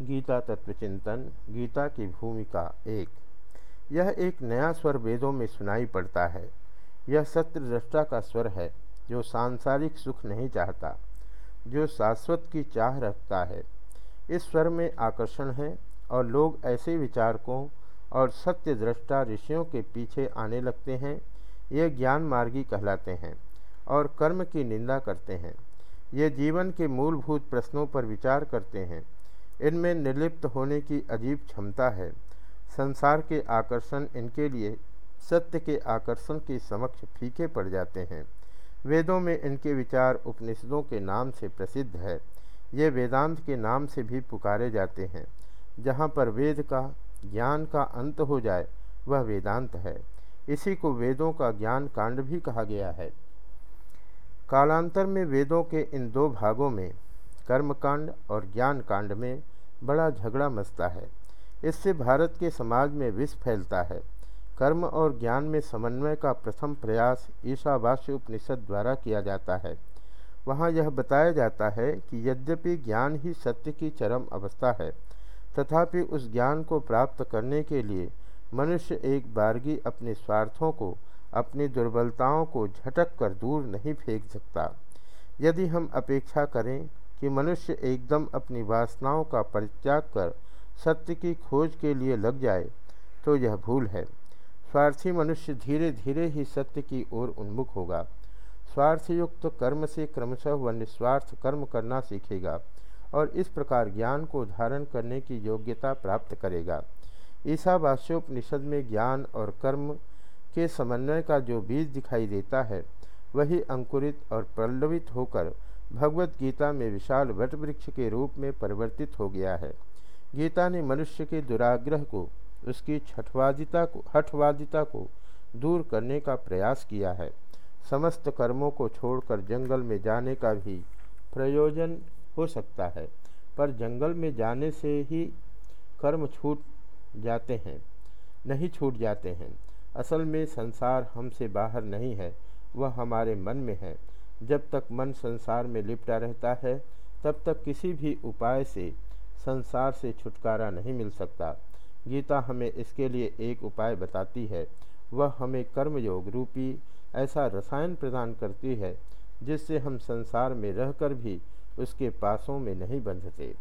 गीता तत्वचिंतन गीता की भूमिका एक। यह एक नया स्वर वेदों में सुनाई पड़ता है। यह सत्य दृष्टा का स्वर है, जो सांसारिक सुख नहीं चाहता, जो शाश्वत की चाह रखता है। इस स्वर में आकर्षण है और लोग ऐसे विचारकों और सत्य दृष्टा ऋषियों के पीछे आने लगते हैं। ये ज्ञान मार्गी कहलाते हैं और कर्म की निंदा करते हैं। ये जीवन के मूलभूत प्रश्नों पर विचार करते हैं। इनमें निर्लिप्त होने की अजीब क्षमता है। संसार के आकर्षण इनके लिए सत्य के आकर्षण के समक्ष फीके पड़ जाते हैं। वेदों में इनके विचार उपनिषदों के नाम से प्रसिद्ध है। ये वेदांत के नाम से भी पुकारे जाते हैं। जहाँ पर वेद का, ज्ञान का अंत हो जाए, वह वेदांत है। इसी को वेदों का ज्ञान कांड भी कहा गया है। कालांतर में वेदों के इन दो भागों में, कर्मकांड और ज्ञान कांड में बड़ा झगड़ा मचता है। इससे भारत के समाज में विष फैलता है। कर्म और ज्ञान में समन्वय का प्रथम प्रयास ईशावास्य उपनिषद द्वारा किया जाता है। वहाँ यह बताया जाता है कि यद्यपि ज्ञान ही सत्य की चरम अवस्था है, तथापि उस ज्ञान को प्राप्त करने के लिए मनुष्य एक बारगी अपने स्वार्थों को, अपनी दुर्बलताओं को झटक कर दूर नहीं फेंक सकता। यदि हम अपेक्षा करें कि मनुष्य एकदम अपनी वासनाओं का परित्याग कर सत्य की खोज के लिए लग जाए तो यह भूल है। स्वार्थी मनुष्य धीरे धीरे ही सत्य की ओर उन्मुख होगा। स्वार्थयुक्त कर्म से क्रमशः व निस्वार्थ कर्म करना सीखेगा और इस प्रकार ज्ञान को धारण करने की योग्यता प्राप्त करेगा। ईसावास्योपनिषद में ज्ञान और कर्म के समन्वय का जो बीज दिखाई देता है, वही अंकुरित और पल्लवित होकर भगवत गीता में विशाल वट वृक्ष के रूप में परिवर्तित हो गया है। गीता ने मनुष्य के दुराग्रह को, उसकी छठवादिता को, हठवादिता को दूर करने का प्रयास किया है। समस्त कर्मों को छोड़कर जंगल में जाने का भी प्रयोजन हो सकता है, पर जंगल में जाने से ही कर्म छूट जाते हैं, नहीं छूट जाते हैं। असल में संसार हमसे बाहर नहीं है, वह हमारे मन में है। जब तक मन संसार में लिपटा रहता है, तब तक किसी भी उपाय से संसार से छुटकारा नहीं मिल सकता। गीता हमें इसके लिए एक उपाय बताती है। वह हमें कर्मयोग रूपी ऐसा रसायन प्रदान करती है, जिससे हम संसार में रहकर भी उसके पासों में नहीं बंधते।